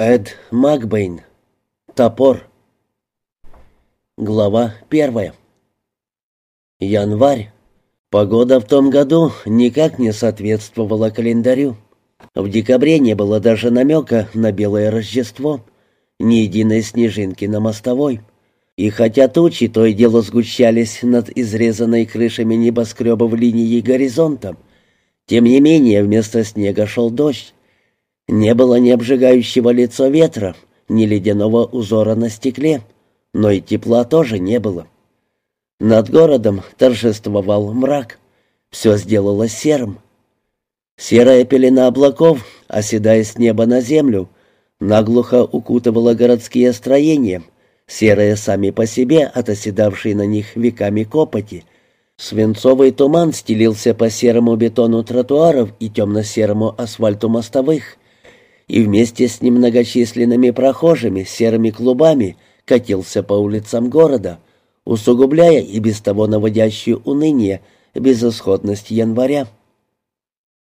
Эд Макбейн. Топор. Глава первая. Январь. Погода в том году никак не соответствовала календарю. В декабре не было даже намека на белое Рождество, ни единой снежинки на мостовой. И хотя тучи то и дело сгущались над изрезанной крышами небоскребов линии горизонта, тем не менее вместо снега шел дождь, не было ни обжигающего лица ветра, ни ледяного узора на стекле, но и тепла тоже не было. Над городом торжествовал мрак. Все сделалось серым. Серая пелена облаков, оседая с неба на землю, наглухо укутывала городские строения, серые сами по себе от оседавшей на них веками копоти. Свинцовый туман стелился по серому бетону тротуаров и темно-серому асфальту мостовых — и вместе с немногочисленными прохожими серыми клубами катился по улицам города, усугубляя и без того наводящую уныние безысходность января.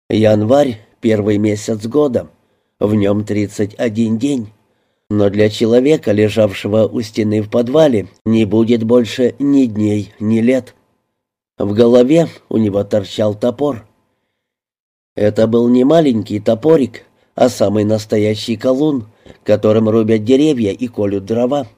Январь — первый месяц года, в нем 31 день. Но для человека, лежавшего у стены в подвале, не будет больше ни дней, ни лет. В голове у него торчал топор. Это был не маленький топорик, а самый настоящий колун, которым рубят деревья и колют дрова.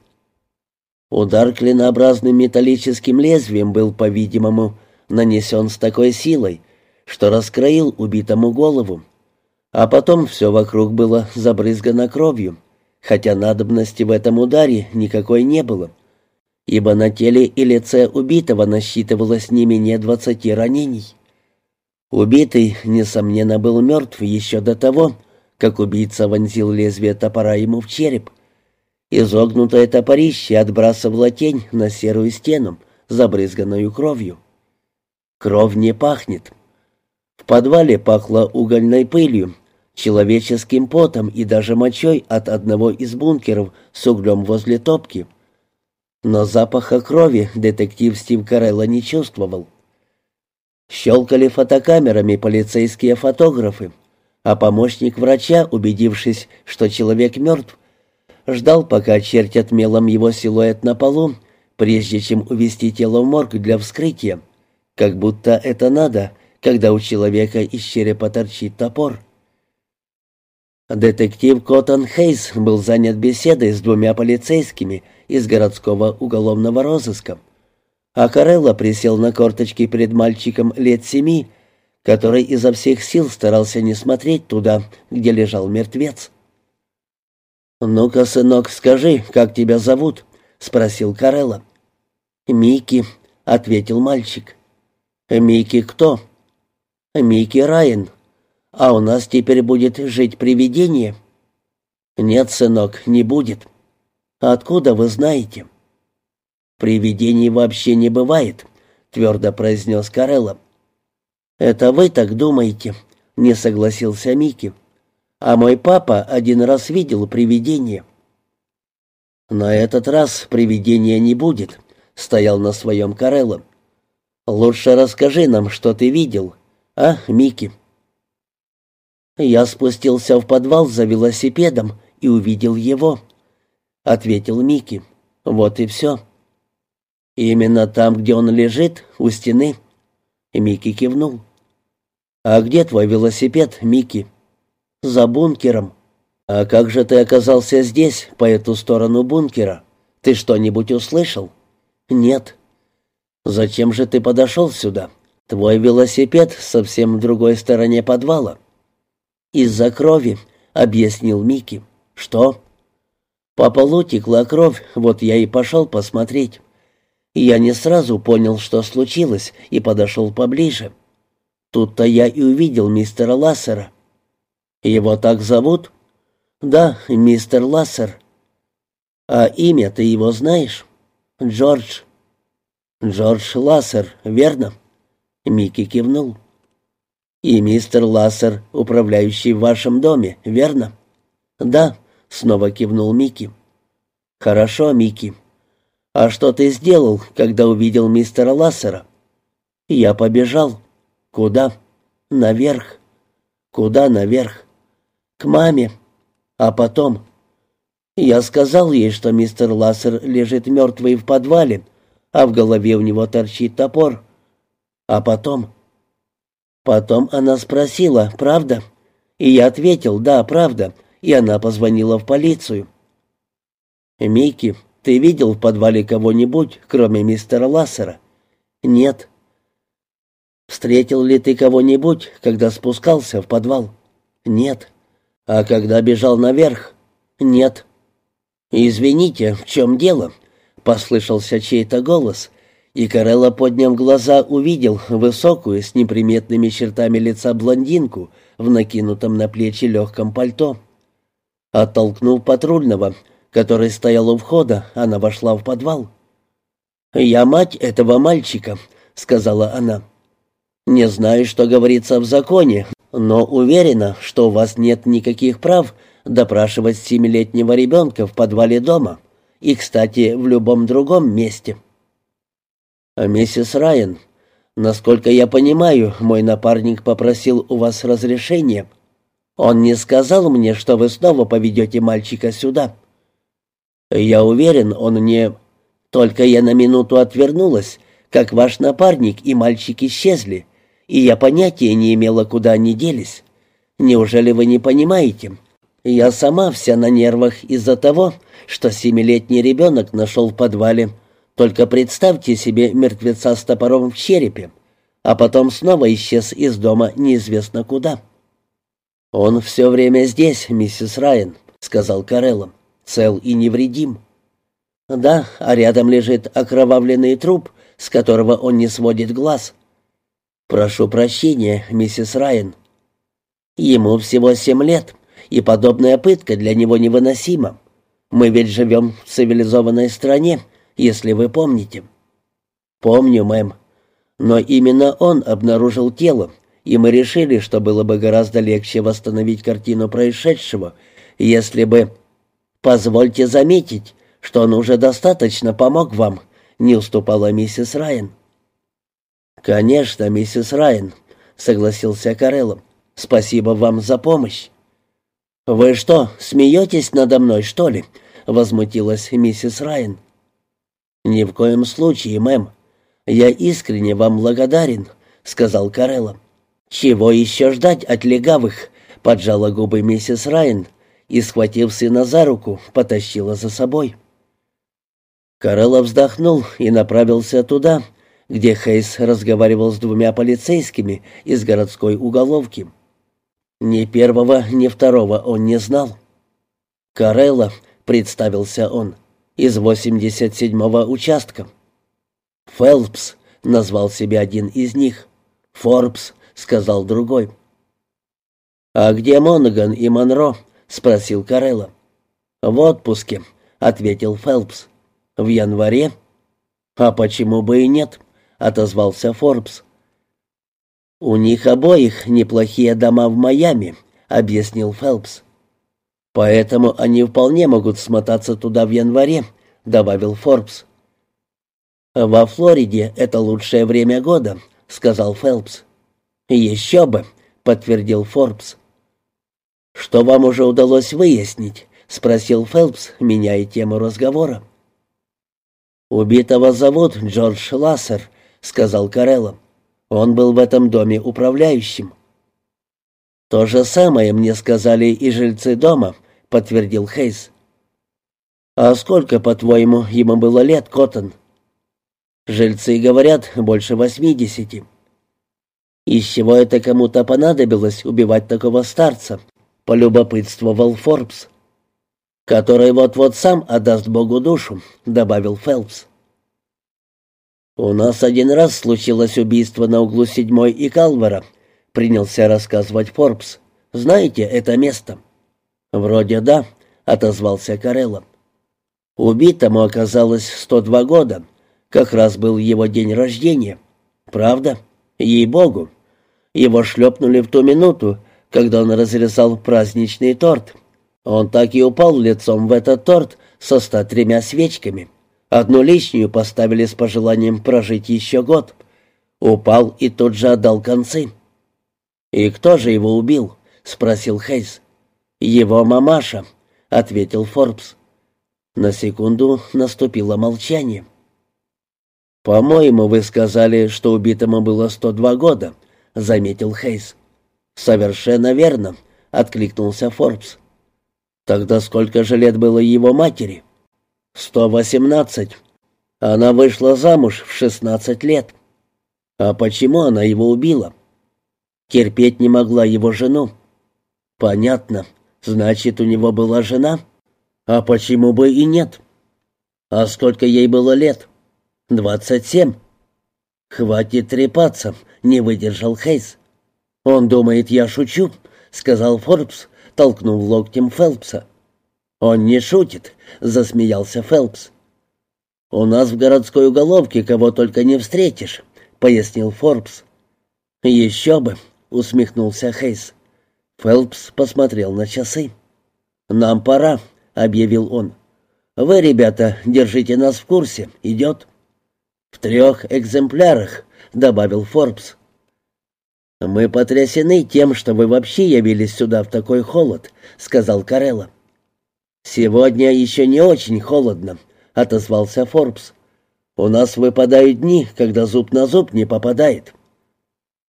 Удар клинообразным металлическим лезвием был, по-видимому, нанесен с такой силой, что раскроил убитому голову, а потом все вокруг было забрызгано кровью, хотя надобности в этом ударе никакой не было, ибо на теле и лице убитого насчитывалось не менее двадцати ранений. Убитый, несомненно, был мертв еще до того, как убийца вонзил лезвие топора ему в череп. Изогнутое топорище отбрасывало тень на серую стену, забрызганную кровью. Кровь не пахнет. В подвале пахло угольной пылью, человеческим потом и даже мочой от одного из бункеров с углем возле топки. Но запаха крови детектив Стив Карелла не чувствовал. Щелкали фотокамерами полицейские фотографы, а помощник врача, убедившись, что человек мертв, ждал, пока очертят мелом его силуэт на полу, прежде чем увести тело в морг для вскрытия, как будто это надо, когда у человека из черепа торчит топор. Детектив Коттон Хейс был занят беседой с двумя полицейскими из городского уголовного розыска, а Карелла присел на корточки перед мальчиком лет семи, который изо всех сил старался не смотреть туда, где лежал мертвец. «Ну-ка, сынок, скажи, как тебя зовут?» — спросил Карелла. «Микки», — ответил мальчик. «Микки кто?» «Микки Райан. А у нас теперь будет жить привидение?» «Нет, сынок, не будет». «Откуда вы знаете?» «Привидений вообще не бывает», — твердо произнес Карелла. «Это вы так думаете?» — не согласился Микки. «А мой папа один раз видел привидение». «На этот раз привидения не будет», — стоял на своем Карелло. «Лучше расскажи нам, что ты видел, а, Микки?» «Я спустился в подвал за велосипедом и увидел его», — ответил Микки. «Вот и все». «Именно там, где он лежит, у стены?» Микки кивнул. «А где твой велосипед, Микки?» «За бункером». «А как же ты оказался здесь, по эту сторону бункера? Ты что-нибудь услышал?» «Нет». «Зачем же ты подошел сюда? Твой велосипед совсем в другой стороне подвала». «Из-за крови», — объяснил Микки. «Что?» «По полу текла кровь, вот я и пошел посмотреть». Я не сразу понял, что случилось, и подошел поближе. Тут-то я и увидел мистера Лассера. Его так зовут? Да, мистер Лассер. А имя ты его знаешь? Джордж. Джордж Лассер, верно? Микки кивнул. И мистер Лассер, управляющий в вашем доме, верно? Да, снова кивнул Микки. Хорошо, Микки. А что ты сделал, когда увидел мистера Лассера? Я побежал. «Куда?» «Наверх». «Куда наверх?» «К маме». «А потом?» Я сказал ей, что мистер Лассер лежит мертвый в подвале, а в голове у него торчит топор. А потом... Потом она спросила, правда? И я ответил, да, правда, и она позвонила в полицию. «Микки, ты видел в подвале кого-нибудь, кроме мистера Лассера?» «Нет». «Встретил ли ты кого-нибудь, когда спускался в подвал?» «Нет». «А когда бежал наверх?» «Нет». «Извините, в чем дело?» — послышался чей-то голос, и Карелла, подняв глаза, увидел высокую, с неприметными чертами лица блондинку в накинутом на плечи легком пальто. Оттолкнув патрульного, который стоял у входа, она вошла в подвал. «Я мать этого мальчика», — сказала она. «Не знаю, что говорится в законе, но уверена, что у вас нет никаких прав допрашивать семилетнего ребенка в подвале дома и, кстати, в любом другом месте. А миссис Райан, насколько я понимаю, мой напарник попросил у вас разрешения. Он не сказал мне, что вы снова поведете мальчика сюда. Я уверен, он не... Только я на минуту отвернулась, как ваш напарник и мальчик исчезли, и я понятия не имела, куда они делись. Неужели вы не понимаете?» Я сама вся на нервах из-за того, что семилетний ребенок нашел в подвале. Только представьте себе мертвеца с топором в черепе, а потом снова исчез из дома неизвестно куда. «Он все время здесь, миссис Райан», — сказал Карелло, — «цел и невредим». «Да, а рядом лежит окровавленный труп, с которого он не сводит глаз». «Прошу прощения, миссис Райан». «Ему всего семь лет», и подобная пытка для него невыносима. Мы ведь живем в цивилизованной стране, если вы помните». «Помню, мэм. Но именно он обнаружил тело, и мы решили, что было бы гораздо легче восстановить картину происшедшего, если бы... Позвольте заметить, что он уже достаточно помог вам», — не уступала миссис Райан. «Конечно, миссис Райан», — согласился Карелло. «Спасибо вам за помощь». «Вы что, смеетесь надо мной, что ли?» — возмутилась миссис Райан. «Ни в коем случае, мэм. Я искренне вам благодарен», — сказал Карелло. «Чего еще ждать от легавых?» — поджала губы миссис Райан и, схватив сына за руку, потащила за собой. Карелло вздохнул и направился туда, где Хейс разговаривал с двумя полицейскими из городской уголовки. Ни первого, ни второго он не знал. «Карелла», — представился он, — «из 87-го участка». «Фелпс», — назвал себя один из них. «Форбс», — сказал другой. «А где Монаган и Монро?» — спросил Карелла. «В отпуске», — ответил Фелпс. «В январе?» «А почему бы и нет?» — отозвался Форбс. «У них обоих неплохие дома в Майами», — объяснил Фелпс. «Поэтому они вполне могут смотаться туда в январе», — добавил Форбс. «Во Флориде это лучшее время года», — сказал Фелпс. «Еще бы», — подтвердил Форбс. «Что вам уже удалось выяснить?» — спросил Фелпс, меняя тему разговора. «Убитого зовут Джордж Лассер», — сказал Карелло. Он был в этом доме управляющим. «То же самое мне сказали и жильцы дома», — подтвердил Хейс. «А сколько, по-твоему, ему было лет, Коттон?» «Жильцы говорят, больше восьмидесяти». «Из чего это кому-то понадобилось убивать такого старца?» — полюбопытствовал Форбс. «Который вот-вот сам отдаст Богу душу», — добавил Фелпс. «У нас один раз случилось убийство на углу седьмой и Калвара», — принялся рассказывать Форбс. «Знаете это место?» «Вроде да», — отозвался Карелло. «Убитому оказалось 102 года. Как раз был его день рождения. Правда? Ей-богу. Его шлепнули в ту минуту, когда он разрезал праздничный торт. Он так и упал лицом в этот торт со 103 свечками». Одну лишнюю поставили с пожеланием прожить еще год. Упал и тут же отдал концы. «И кто же его убил?» — спросил Хейс. «Его мамаша», — ответил Форбс. На секунду наступило молчание. «По-моему, вы сказали, что убитому было 102 года», — заметил Хейс. «Совершенно верно», — откликнулся Форбс. «Тогда сколько же лет было его матери?» «Сто восемнадцать. Она вышла замуж в шестнадцать лет». «А почему она его убила?» «Терпеть не могла его жену». «Понятно. Значит, у него была жена?» «А почему бы и нет?» «А сколько ей было лет?» «Двадцать семь». «Хватит трепаться», — не выдержал Хейс. «Он думает, я шучу», — сказал Форбс, толкнув локтем Фелпса. «Он не шутит», — засмеялся Фелпс. «У нас в городской уголовке кого только не встретишь», — пояснил Форбс. «Еще бы», — усмехнулся Хейс. Фелпс посмотрел на часы. «Нам пора», — объявил он. «Вы, ребята, держите нас в курсе. Идет». «В трех экземплярах», — добавил Форбс. «Мы потрясены тем, что вы вообще явились сюда в такой холод», — сказал Карелла. «Сегодня еще не очень холодно», — отозвался Форбс. «У нас выпадают дни, когда зуб на зуб не попадает».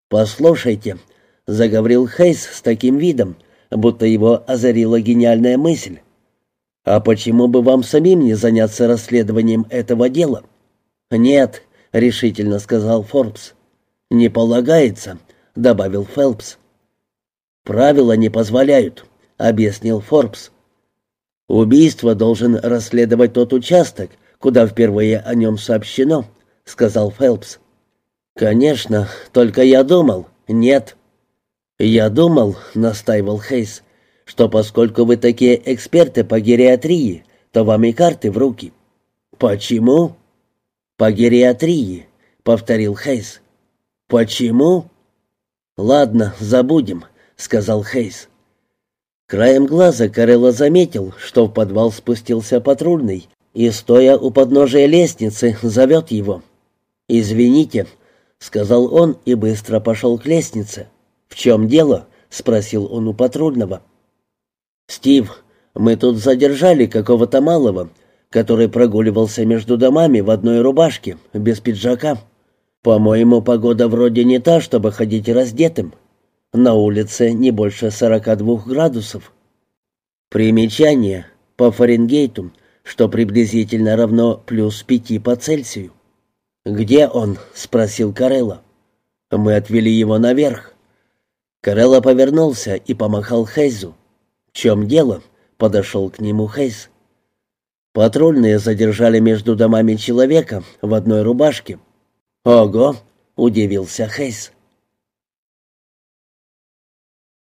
«Послушайте», — заговорил Хейс с таким видом, будто его озарила гениальная мысль. «А почему бы вам самим не заняться расследованием этого дела?» «Нет», — решительно сказал Форбс. «Не полагается», — добавил Фелпс. «Правила не позволяют», — объяснил Форбс. «Убийство должен расследовать тот участок, куда впервые о нем сообщено», — сказал Фелпс. «Конечно, только я думал. Нет». «Я думал», — настаивал Хейс, — «что поскольку вы такие эксперты по гериатрии, то вам и карты в руки». «Почему?» «По гериатрии», — повторил Хейс. «Почему?» «Ладно, забудем», — сказал Хейс. Краем глаза Карелла заметил, что в подвал спустился патрульный и, стоя у подножия лестницы, зовет его. «Извините», — сказал он и быстро пошел к лестнице. «В чем дело?» — спросил он у патрульного. «Стив, мы тут задержали какого-то малого, который прогуливался между домами в одной рубашке, без пиджака. По-моему, погода вроде не та, чтобы ходить раздетым. На улице не больше 42 градусов. Примечание по Фаренгейту, что приблизительно равно плюс 5 по Цельсию. «Где он?» — спросил Карелла. «Мы отвели его наверх». Карелла повернулся и помахал Хейзу. «В чем дело?» — подошел к нему Хейз. Патрульные задержали между домами человека в одной рубашке. «Ого!» — удивился Хейз.